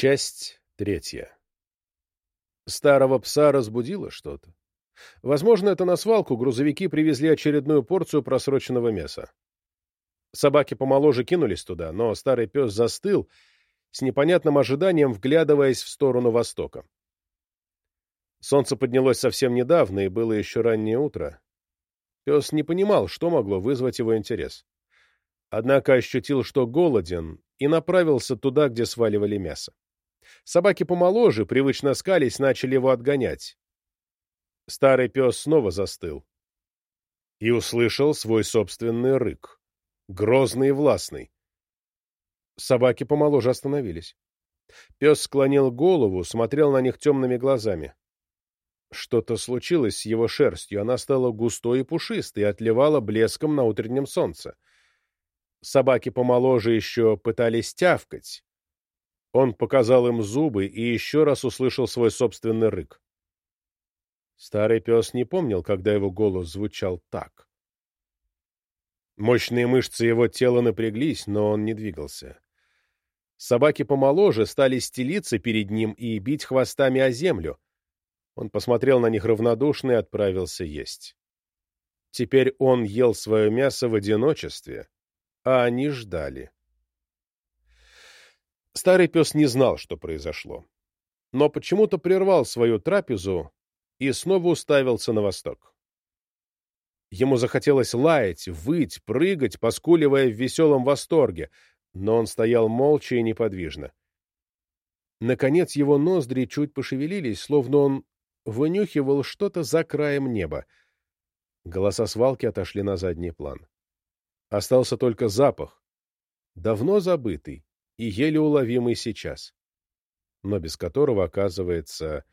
Часть третья. Старого пса разбудило что-то. Возможно, это на свалку грузовики привезли очередную порцию просроченного мяса. Собаки помоложе кинулись туда, но старый пес застыл, с непонятным ожиданием вглядываясь в сторону востока. Солнце поднялось совсем недавно, и было еще раннее утро. Пес не понимал, что могло вызвать его интерес. Однако ощутил, что голоден, и направился туда, где сваливали мясо. Собаки помоложе, привычно скались, начали его отгонять. Старый пес снова застыл и услышал свой собственный рык, грозный и властный. Собаки помоложе остановились. Пес склонил голову, смотрел на них темными глазами. Что-то случилось с его шерстью, она стала густой и пушистой отливала блеском на утреннем солнце. Собаки помоложе еще пытались тявкать. Он показал им зубы и еще раз услышал свой собственный рык. Старый пес не помнил, когда его голос звучал так. Мощные мышцы его тела напряглись, но он не двигался. Собаки помоложе стали стелиться перед ним и бить хвостами о землю. Он посмотрел на них равнодушно и отправился есть. Теперь он ел свое мясо в одиночестве, а они ждали. Старый пес не знал, что произошло, но почему-то прервал свою трапезу и снова уставился на восток. Ему захотелось лаять, выть, прыгать, поскуливая в веселом восторге, но он стоял молча и неподвижно. Наконец его ноздри чуть пошевелились, словно он вынюхивал что-то за краем неба. Голоса свалки отошли на задний план. Остался только запах, давно забытый и еле уловимый сейчас, но без которого, оказывается,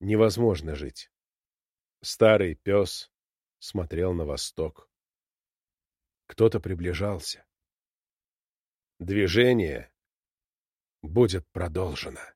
невозможно жить. Старый пес смотрел на восток. Кто-то приближался. Движение будет продолжено.